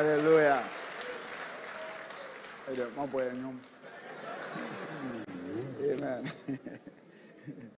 Hallelujah. Amen.